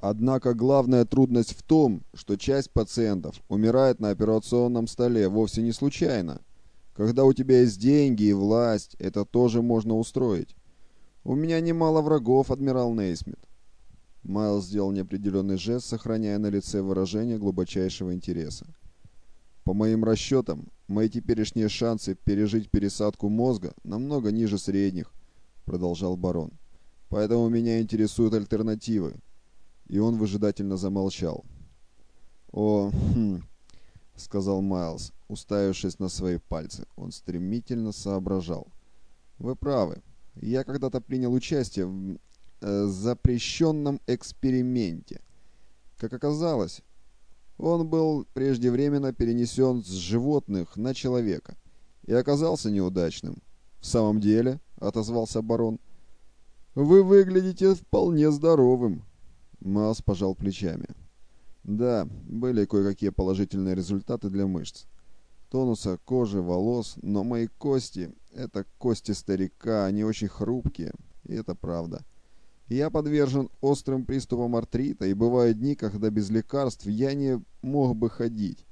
Однако главная трудность в том, что часть пациентов умирает на операционном столе вовсе не случайно. Когда у тебя есть деньги и власть, это тоже можно устроить. У меня немало врагов, адмирал Нейсмит. Майлз сделал неопределенный жест, сохраняя на лице выражение глубочайшего интереса. По моим расчетам, мои теперешние шансы пережить пересадку мозга намного ниже средних, продолжал барон. Поэтому меня интересуют альтернативы. И он выжидательно замолчал. О, хм, сказал Майлз, уставившись на свои пальцы. Он стремительно соображал. Вы правы. Я когда-то принял участие в э, запрещенном эксперименте. Как оказалось, он был преждевременно перенесен с животных на человека и оказался неудачным. «В самом деле», — отозвался барон, — «вы выглядите вполне здоровым». Мас пожал плечами. «Да, были кое-какие положительные результаты для мышц. Тонуса кожи, волос, но мои кости — это кости старика, они очень хрупкие, и это правда». Я подвержен острым приступам артрита, и бывают дни, когда без лекарств я не мог бы ходить.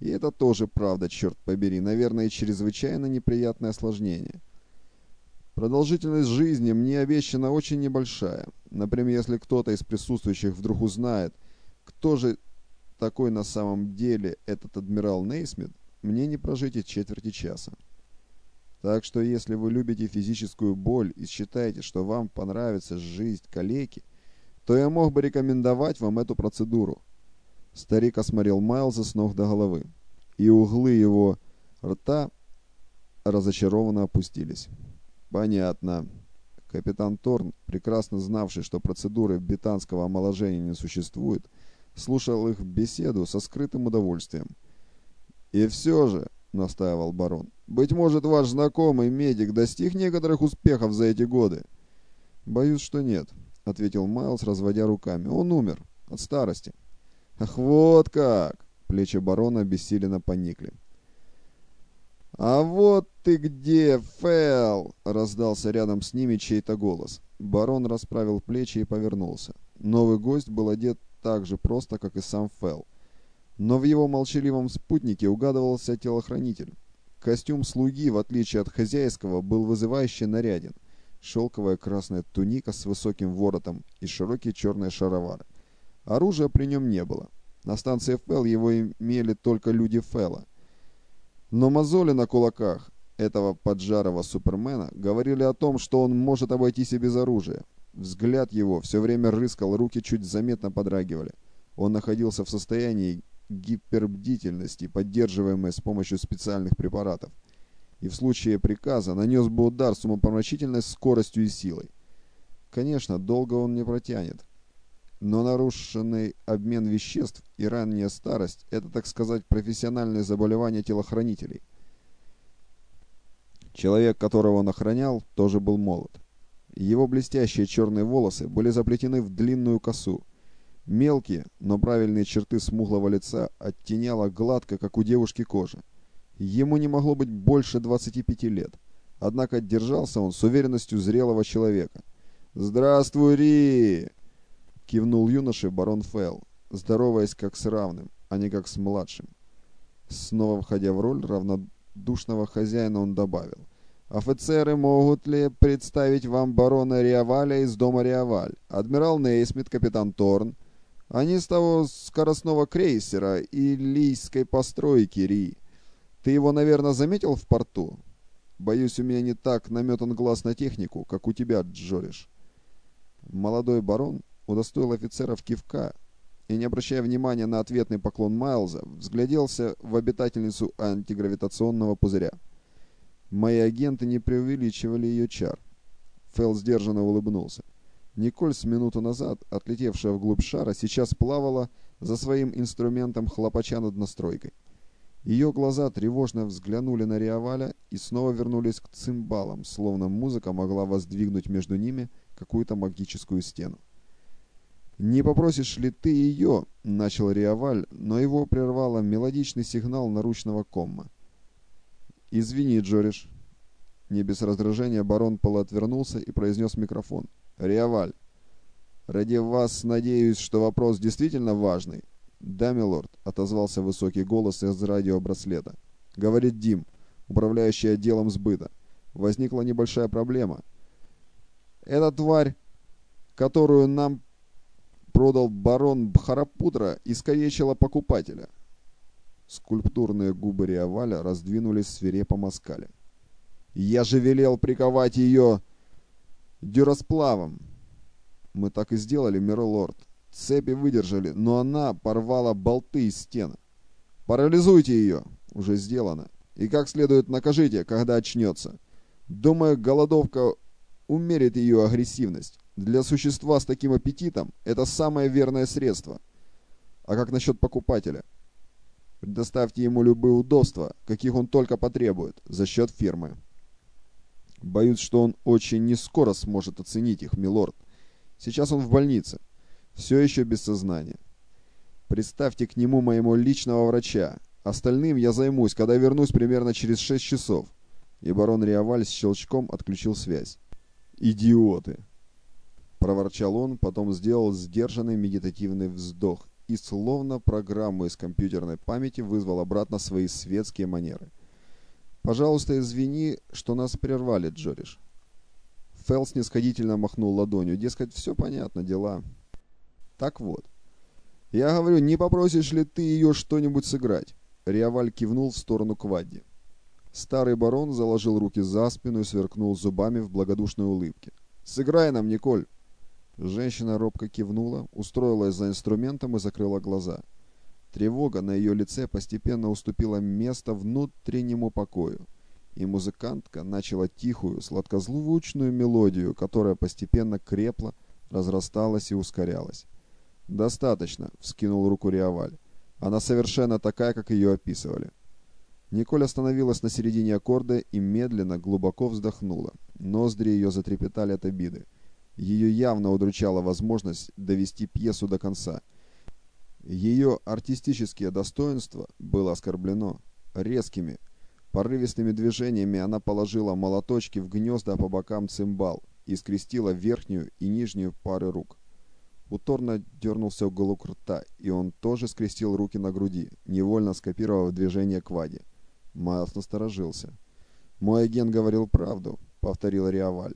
И это тоже правда, черт побери, наверное, чрезвычайно неприятное осложнение. Продолжительность жизни мне обещана очень небольшая. Например, если кто-то из присутствующих вдруг узнает, кто же такой на самом деле этот адмирал Нейсмит, мне не прожить и четверти часа. Так что если вы любите физическую боль и считаете, что вам понравится жизнь калеки, то я мог бы рекомендовать вам эту процедуру. Старик осмотрел Майлза с ног до головы, и углы его рта разочарованно опустились. Понятно. Капитан Торн, прекрасно знавший, что процедуры бетанского омоложения не существует, слушал их беседу со скрытым удовольствием. И все же, — настаивал барон. «Быть может, ваш знакомый медик достиг некоторых успехов за эти годы?» «Боюсь, что нет», — ответил Майлз, разводя руками. «Он умер. От старости». «Ах, вот как!» — плечи барона бессиленно поникли. «А вот ты где, Фэл!» — раздался рядом с ними чей-то голос. Барон расправил плечи и повернулся. Новый гость был одет так же просто, как и сам Фэл но в его молчаливом спутнике угадывался телохранитель. Костюм слуги, в отличие от хозяйского, был вызывающе наряден. Шелковая красная туника с высоким воротом и широкие черные шаровары. Оружия при нем не было. На станции Фэл его имели только люди Фэла. Но мозоли на кулаках этого поджарого супермена говорили о том, что он может обойтись и без оружия. Взгляд его все время рыскал, руки чуть заметно подрагивали. Он находился в состоянии гипербдительности, поддерживаемой с помощью специальных препаратов, и в случае приказа нанес бы удар с умопомрачительной скоростью и силой. Конечно, долго он не протянет, но нарушенный обмен веществ и ранняя старость – это, так сказать, профессиональное заболевание телохранителей. Человек, которого он охранял, тоже был молод. Его блестящие черные волосы были заплетены в длинную косу, Мелкие, но правильные черты смуглого лица оттеняла гладко, как у девушки кожа. Ему не могло быть больше 25 лет. Однако держался он с уверенностью зрелого человека. «Здравствуй, Ри!» — кивнул юноше барон Фелл, здороваясь как с равным, а не как с младшим. Снова входя в роль равнодушного хозяина, он добавил. «Офицеры могут ли представить вам барона Риаваля из дома Риаваль? Адмирал Нейсмит, капитан Торн, они с того скоростного крейсера и лийской постройки, Ри. Ты его, наверное, заметил в порту? Боюсь, у меня не так наметан глаз на технику, как у тебя, Джориш. Молодой барон удостоил офицеров кивка и, не обращая внимания на ответный поклон Майлза, взгляделся в обитательницу антигравитационного пузыря. Мои агенты не преувеличивали ее чар. Фелл сдержанно улыбнулся. Николь с минуту назад, отлетевшая вглубь шара, сейчас плавала за своим инструментом, хлопача над настройкой. Ее глаза тревожно взглянули на Риаваля и снова вернулись к цимбалам, словно музыка могла воздвигнуть между ними какую-то магическую стену. «Не попросишь ли ты ее?» — начал Риаваль, но его прервало мелодичный сигнал наручного комма. «Извини, Джориш». Не без раздражения барон полуотвернулся и произнес микрофон. «Риаваль». Ради вас надеюсь, что вопрос действительно важный. «Да, милорд», — отозвался высокий голос из радиобраслета. «Говорит Дим, управляющий отделом сбыта. Возникла небольшая проблема. Эта тварь, которую нам продал барон Бхарапутра, искалечила покупателя». Скульптурные губы Риаваля раздвинулись в свирепом оскале. «Я же велел приковать ее дюрасплавом!» «Мы так и сделали, миролорд», Цепи выдержали, но она порвала болты из стены. «Парализуйте ее!» Уже сделано. И как следует накажите, когда очнется. Думаю, голодовка умерит ее агрессивность. Для существа с таким аппетитом это самое верное средство. А как насчет покупателя? Предоставьте ему любые удобства, каких он только потребует, за счет фирмы. Боюсь, что он очень не скоро сможет оценить их, милорд. Сейчас он в больнице все еще без сознания. Представьте к нему моему личного врача. Остальным я займусь, когда вернусь примерно через шесть часов. И барон Риаваль с щелчком отключил связь. «Идиоты!» Проворчал он, потом сделал сдержанный медитативный вздох и словно программу из компьютерной памяти вызвал обратно свои светские манеры. «Пожалуйста, извини, что нас прервали, Джориш». Фелл снисходительно махнул ладонью. Дескать, все понятно, дела. Так вот. Я говорю, не попросишь ли ты ее что-нибудь сыграть? Риаваль кивнул в сторону Квадди. Старый барон заложил руки за спину и сверкнул зубами в благодушной улыбке. «Сыграй нам, Николь!» Женщина робко кивнула, устроилась за инструментом и закрыла глаза. Тревога на ее лице постепенно уступила место внутреннему покою, и музыкантка начала тихую, сладкозвучную мелодию, которая постепенно крепла, разрасталась и ускорялась. «Достаточно», — вскинул руку Риаваль. «Она совершенно такая, как ее описывали». Николь остановилась на середине аккорда и медленно, глубоко вздохнула. Ноздри ее затрепетали от обиды. Ее явно удручала возможность довести пьесу до конца. Ее артистические достоинства было оскорблено. Резкими, порывистыми движениями она положила молоточки в гнезда по бокам цимбал и скрестила верхнюю и нижнюю пары рук. У Торна дернулся уголок рта, и он тоже скрестил руки на груди, невольно скопировав движение Квади. Майлз насторожился. «Мой агент говорил правду», — повторил Риаваль.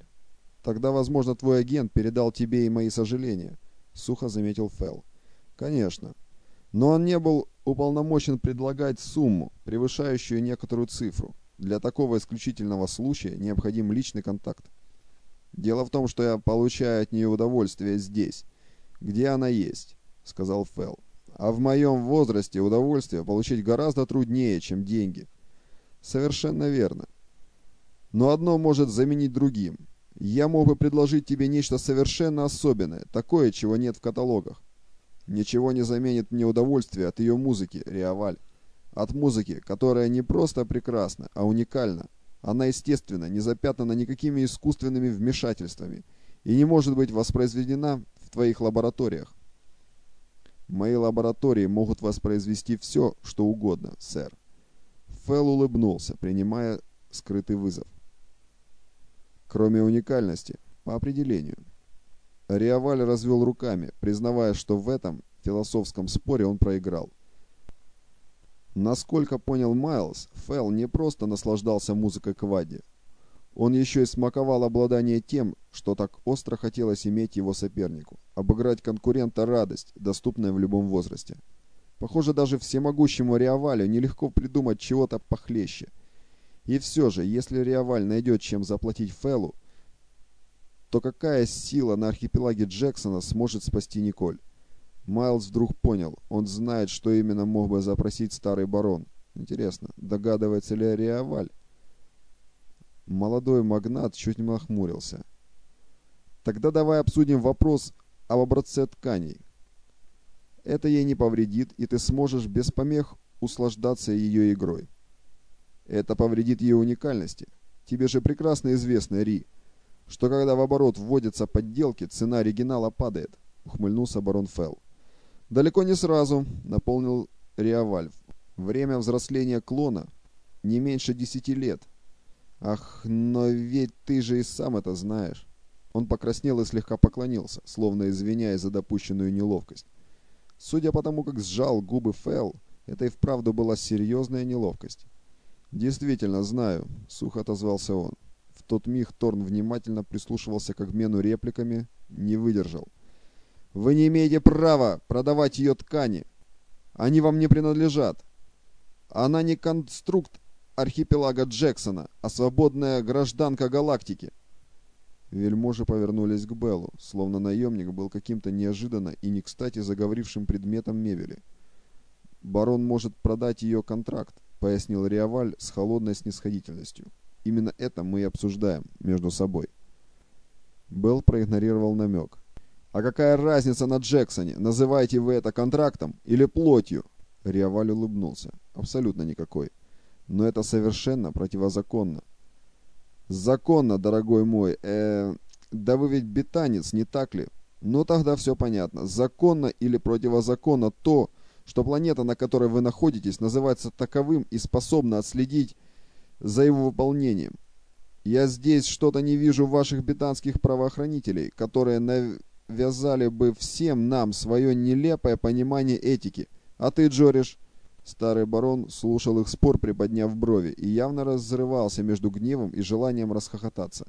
«Тогда, возможно, твой агент передал тебе и мои сожаления», — сухо заметил Фелл. «Конечно. Но он не был уполномочен предлагать сумму, превышающую некоторую цифру. Для такого исключительного случая необходим личный контакт. Дело в том, что я получаю от нее удовольствие здесь, где она есть», — сказал Фелл. «А в моем возрасте удовольствие получить гораздо труднее, чем деньги». «Совершенно верно. Но одно может заменить другим. Я мог бы предложить тебе нечто совершенно особенное, такое, чего нет в каталогах. Ничего не заменит мне удовольствие от ее музыки, Риаваль. От музыки, которая не просто прекрасна, а уникальна. Она естественна, не запятнана никакими искусственными вмешательствами и не может быть воспроизведена в твоих лабораториях. Мои лаборатории могут воспроизвести все, что угодно, сэр. Фелл улыбнулся, принимая скрытый вызов. Кроме уникальности, по определению. Риаваль развел руками, признавая, что в этом философском споре он проиграл. Насколько понял Майлз, Фелл не просто наслаждался музыкой Квадди, он еще и смаковал обладание тем, что так остро хотелось иметь его сопернику. Обыграть конкурента – радость, доступная в любом возрасте. Похоже, даже всемогущему Риавалю нелегко придумать чего-то похлеще. И все же, если Риаваль найдет чем заплатить Феллу, то какая сила на архипелаге Джексона сможет спасти Николь? Майлз вдруг понял, он знает, что именно мог бы запросить старый барон. Интересно, догадывается ли Риаваль? Молодой магнат чуть не нахмурился. Тогда давай обсудим вопрос об образце тканей. Это ей не повредит, и ты сможешь без помех услаждаться ее игрой. Это повредит ее уникальности. Тебе же прекрасно известно, Ри, что когда в оборот вводятся подделки, цена оригинала падает, ухмыльнулся барон Фелл. Далеко не сразу, наполнил Риавальв. Время взросления клона не меньше десяти лет. Ах, но ведь ты же и сам это знаешь. Он покраснел и слегка поклонился, словно извиняясь за допущенную неловкость. Судя по тому, как сжал губы Фэл, это и вправду была серьезная неловкость. «Действительно, знаю», — сухо отозвался он. В тот миг Торн внимательно прислушивался к обмену репликами, не выдержал. «Вы не имеете права продавать ее ткани. Они вам не принадлежат. Она не конструкт архипелага Джексона, а свободная гражданка галактики». Вельможи повернулись к Беллу, словно наемник был каким-то неожиданно и не кстати заговорившим предметом мебели. «Барон может продать ее контракт», — пояснил Риаваль с холодной снисходительностью. «Именно это мы и обсуждаем между собой». Белл проигнорировал намек. «А какая разница на Джексоне? Называете вы это контрактом или плотью?» Риаваль улыбнулся. «Абсолютно никакой. Но это совершенно противозаконно. «Законно, дорогой мой. Э, да вы ведь бетанец, не так ли? Ну тогда все понятно. Законно или противозаконно то, что планета, на которой вы находитесь, называется таковым и способна отследить за его выполнением. Я здесь что-то не вижу ваших бетанских правоохранителей, которые навязали бы всем нам свое нелепое понимание этики. А ты, Джориш, Старый барон слушал их спор, приподняв брови, и явно разрывался между гневом и желанием расхохотаться.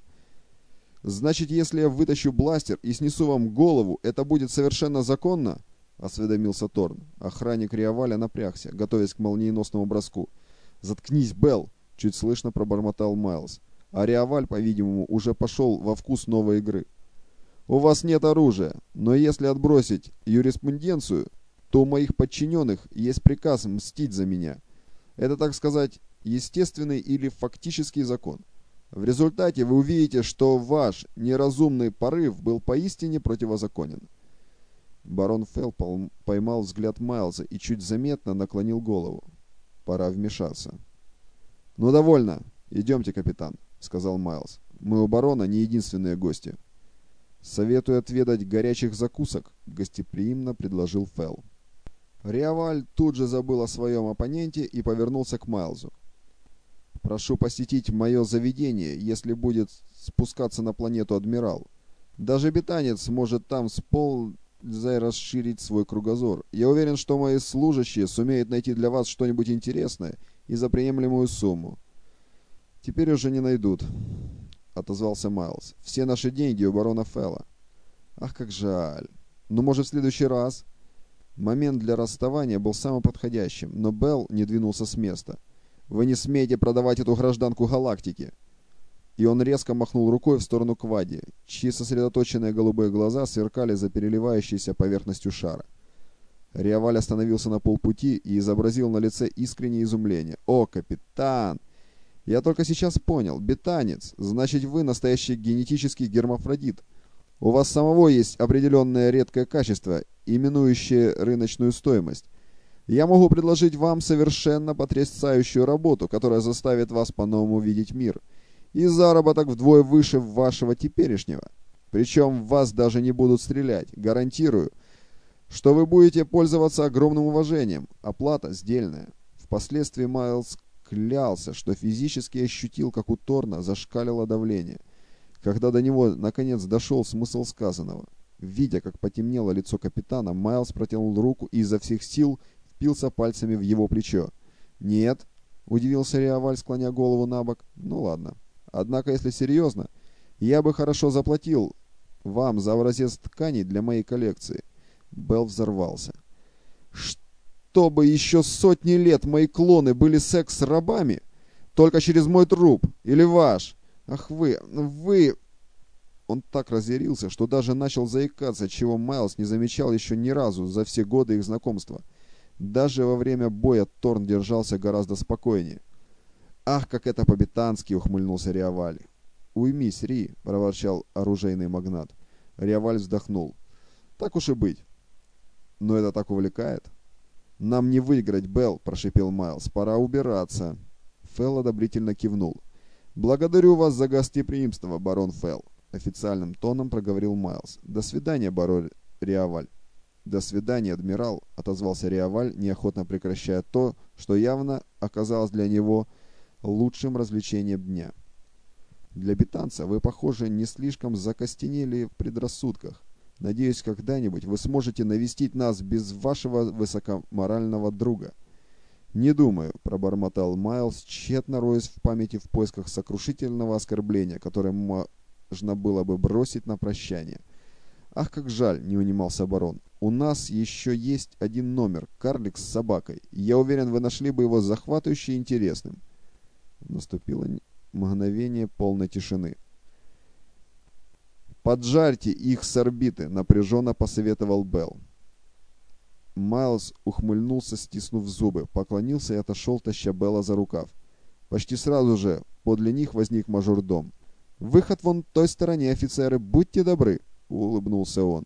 «Значит, если я вытащу бластер и снесу вам голову, это будет совершенно законно?» — осведомился Торн. Охранник Риаваля напрягся, готовясь к молниеносному броску. «Заткнись, Белл!» — чуть слышно пробормотал Майлз. А Риаваль, по-видимому, уже пошел во вкус новой игры. «У вас нет оружия, но если отбросить юриспруденцию, то у моих подчиненных есть приказ мстить за меня. Это, так сказать, естественный или фактический закон. В результате вы увидите, что ваш неразумный порыв был поистине противозаконен. Барон Фелл поймал взгляд Майлза и чуть заметно наклонил голову. Пора вмешаться. «Ну, довольно. Идемте, капитан», — сказал Майлз. «Мы у барона не единственные гости». «Советую отведать горячих закусок», — гостеприимно предложил Фелл. Риаваль тут же забыл о своем оппоненте и повернулся к Майлзу. «Прошу посетить мое заведение, если будет спускаться на планету Адмирал. Даже бетанец может там с пользой расширить свой кругозор. Я уверен, что мои служащие сумеют найти для вас что-нибудь интересное и за приемлемую сумму. Теперь уже не найдут», — отозвался Майлз. «Все наши деньги у барона Фелла». «Ах, как жаль. Ну, может, в следующий раз...» Момент для расставания был самым подходящим, но Белл не двинулся с места. «Вы не смеете продавать эту гражданку галактики!» И он резко махнул рукой в сторону Квади, чьи сосредоточенные голубые глаза сверкали за переливающейся поверхностью шара. Риаваль остановился на полпути и изобразил на лице искреннее изумление. «О, капитан! Я только сейчас понял. Бетанец. Значит, вы настоящий генетический гермафродит. У вас самого есть определенное редкое качество, именующее рыночную стоимость. Я могу предложить вам совершенно потрясающую работу, которая заставит вас по-новому видеть мир. И заработок вдвое выше вашего теперешнего. Причем вас даже не будут стрелять, гарантирую, что вы будете пользоваться огромным уважением. Оплата сдельная. Впоследствии Майлз клялся, что физически ощутил, как у Торна зашкалило давление – когда до него наконец дошел смысл сказанного. Видя, как потемнело лицо капитана, Майлз протянул руку и изо всех сил впился пальцами в его плечо. «Нет», — удивился Риаваль, склоня голову на бок. «Ну ладно. Однако, если серьезно, я бы хорошо заплатил вам за образец тканей для моей коллекции». Белл взорвался. «Чтобы еще сотни лет мои клоны были секс-рабами? Только через мой труп? Или ваш?» «Ах вы, вы...» Он так разъярился, что даже начал заикаться, чего Майлз не замечал еще ни разу за все годы их знакомства. Даже во время боя Торн держался гораздо спокойнее. «Ах, как это по-бетански!» — ухмыльнулся Риаваль. «Уймись, Ри!» — проворчал оружейный магнат. Риаваль вздохнул. «Так уж и быть. Но это так увлекает». «Нам не выиграть, Белл!» — прошипел Майлз. «Пора убираться!» Фелл одобрительно кивнул. «Благодарю вас за гостеприимство, барон Фелл», — официальным тоном проговорил Майлз. «До свидания, барон Риаваль». «До свидания, адмирал», — отозвался Риаваль, неохотно прекращая то, что явно оказалось для него лучшим развлечением дня. Для бетанца вы, похоже, не слишком закостенели в предрассудках. Надеюсь, когда-нибудь вы сможете навестить нас без вашего высокоморального друга». «Не думаю», — пробормотал Майлз, тщетно роясь в памяти в поисках сокрушительного оскорбления, которое можно было бы бросить на прощание. «Ах, как жаль!» — не унимался барон. «У нас еще есть один номер, карлик с собакой. Я уверен, вы нашли бы его захватывающе интересным». Наступило мгновение полной тишины. «Поджарьте их с орбиты», — напряженно посоветовал Белл. Майлз ухмыльнулся, стиснув зубы, поклонился и отошел, таща Белла за рукав. Почти сразу же подле них возник мажордом. «Выход вон той стороне, офицеры, будьте добры!» — улыбнулся он.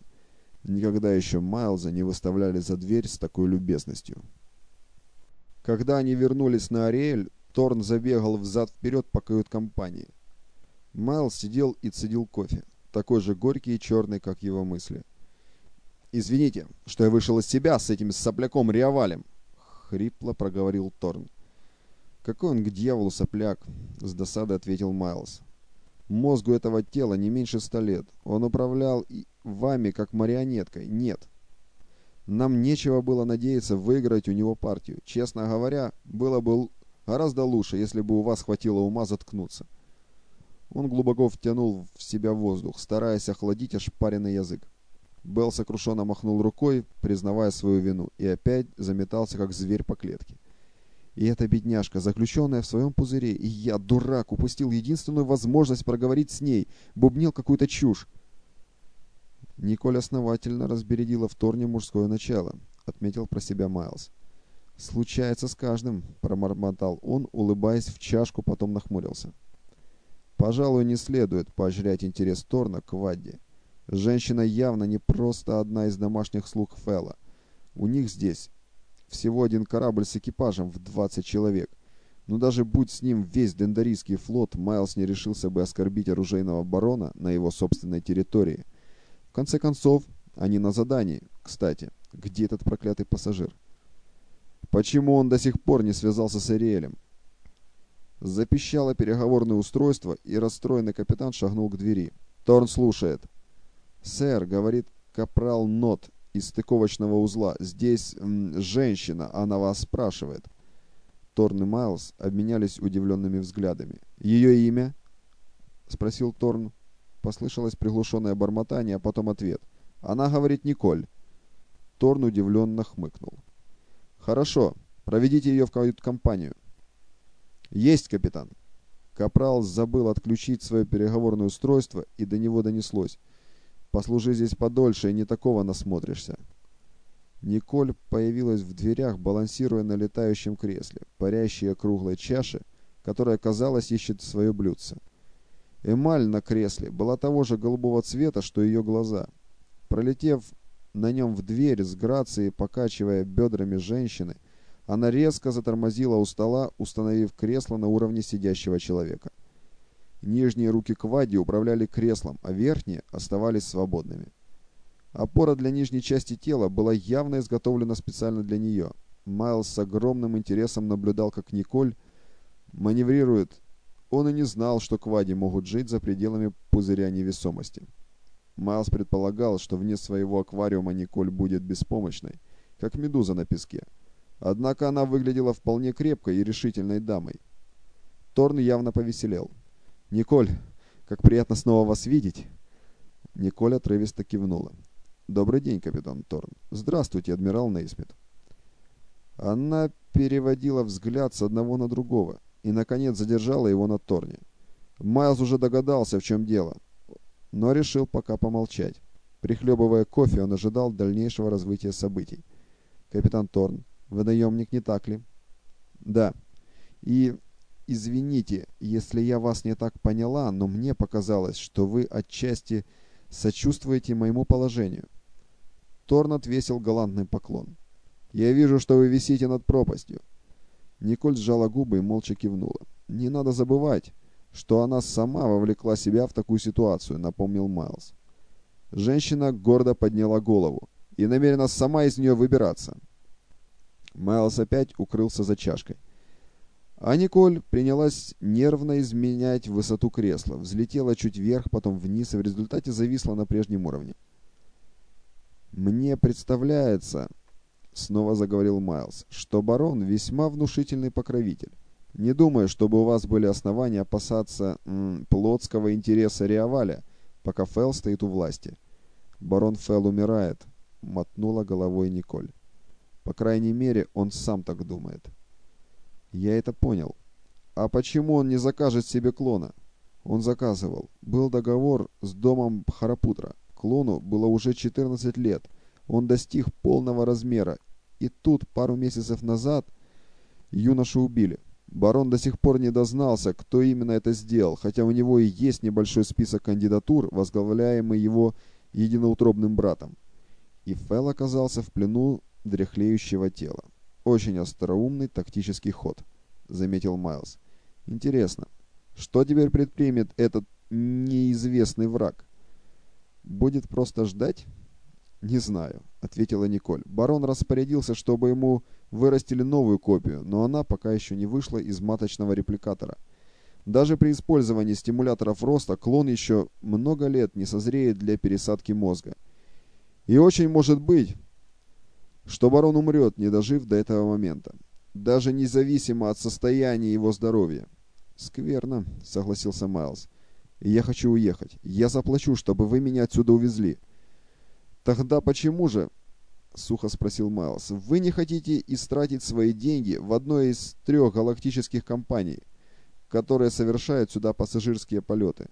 Никогда еще Майлза не выставляли за дверь с такой любезностью. Когда они вернулись на Ариэль, Торн забегал взад-вперед по кают-компании. Майлз сидел и цедил кофе, такой же горький и черный, как его мысли. «Извините, что я вышел из себя с этим сопляком Риавалем», — хрипло проговорил Торн. «Какой он к дьяволу сопляк?» — с досадой ответил Майлз. «Мозгу этого тела не меньше ста лет. Он управлял и вами как марионеткой. Нет. Нам нечего было надеяться выиграть у него партию. Честно говоря, было бы гораздо лучше, если бы у вас хватило ума заткнуться». Он глубоко втянул в себя воздух, стараясь охладить ошпаренный язык. Белл сокрушенно махнул рукой, признавая свою вину, и опять заметался, как зверь по клетке. И эта бедняжка, заключенная в своем пузыре, и я, дурак, упустил единственную возможность проговорить с ней, бубнил какую-то чушь. Николь основательно разбередила в Торне мужское начало, отметил про себя Майлз. «Случается с каждым», — промормотал он, улыбаясь в чашку, потом нахмурился. «Пожалуй, не следует поощрять интерес Торна к Вадде. Женщина явно не просто одна из домашних слуг Фэлла. У них здесь всего один корабль с экипажем в 20 человек. Но даже будь с ним весь дендарийский флот, Майлз не решился бы оскорбить оружейного барона на его собственной территории. В конце концов, они на задании. Кстати, где этот проклятый пассажир? Почему он до сих пор не связался с Ариэлем? Запищало переговорное устройство, и расстроенный капитан шагнул к двери. Торн слушает. «Сэр», — говорит капрал Нот из стыковочного узла, — «здесь женщина, она вас спрашивает». Торн и Майлз обменялись удивленными взглядами. «Ее имя?» — спросил Торн. Послышалось приглушенное бормотание, а потом ответ. «Она говорит Николь». Торн удивленно хмыкнул. «Хорошо, проведите ее в кают-компанию». «Есть, капитан». Капрал забыл отключить свое переговорное устройство, и до него донеслось. Послужи здесь подольше, и не такого насмотришься. Николь появилась в дверях, балансируя на летающем кресле, парящей круглой чаши, которая, казалось, ищет свое блюдце. Эмаль на кресле была того же голубого цвета, что ее глаза. Пролетев на нем в дверь с грацией, покачивая бедрами женщины, она резко затормозила у стола, установив кресло на уровне сидящего человека. Нижние руки Квади управляли креслом, а верхние оставались свободными. Опора для нижней части тела была явно изготовлена специально для нее. Майлз с огромным интересом наблюдал, как Николь маневрирует. Он и не знал, что Квади могут жить за пределами пузыря невесомости. Майлз предполагал, что вне своего аквариума Николь будет беспомощной, как медуза на песке. Однако она выглядела вполне крепкой и решительной дамой. Торн явно повеселел. «Николь, как приятно снова вас видеть!» Николь отрывисто кивнула. «Добрый день, капитан Торн. Здравствуйте, адмирал Нейсмит». Она переводила взгляд с одного на другого и, наконец, задержала его на Торне. Майлз уже догадался, в чем дело, но решил пока помолчать. Прихлебывая кофе, он ожидал дальнейшего развития событий. «Капитан Торн, вы наемник, не так ли?» «Да. И Извините, если я вас не так поняла, но мне показалось, что вы отчасти сочувствуете моему положению. Торн отвесил галантный поклон. «Я вижу, что вы висите над пропастью». Николь сжала губы и молча кивнула. «Не надо забывать, что она сама вовлекла себя в такую ситуацию», — напомнил Майлз. Женщина гордо подняла голову и намерена сама из нее выбираться. Майлз опять укрылся за чашкой. А Николь принялась нервно изменять высоту кресла, взлетела чуть вверх, потом вниз и в результате зависла на прежнем уровне. «Мне представляется, — снова заговорил Майлз, — что барон весьма внушительный покровитель. Не думаю, чтобы у вас были основания опасаться м, плотского интереса Риаваля, пока Фелл стоит у власти. Барон Фелл умирает, — мотнула головой Николь. По крайней мере, он сам так думает. Я это понял. А почему он не закажет себе клона? Он заказывал. Был договор с домом Бхарапутра. Клону было уже 14 лет. Он достиг полного размера. И тут, пару месяцев назад, юношу убили. Барон до сих пор не дознался, кто именно это сделал, хотя у него и есть небольшой список кандидатур, возглавляемый его единоутробным братом. И Фэл оказался в плену дряхлеющего тела. Очень остроумный тактический ход, заметил Майлз. Интересно, что теперь предпримет этот неизвестный враг? Будет просто ждать? Не знаю, ответила Николь. Барон распорядился, чтобы ему вырастили новую копию, но она пока еще не вышла из маточного репликатора. Даже при использовании стимуляторов роста клон еще много лет не созреет для пересадки мозга. И очень может быть, что барон умрет, не дожив до этого момента, даже независимо от состояния его здоровья. «Скверно», — согласился Майлз. «Я хочу уехать. Я заплачу, чтобы вы меня отсюда увезли». «Тогда почему же?» — сухо спросил Майлз. «Вы не хотите истратить свои деньги в одной из трех галактических компаний, которые совершают сюда пассажирские полеты?»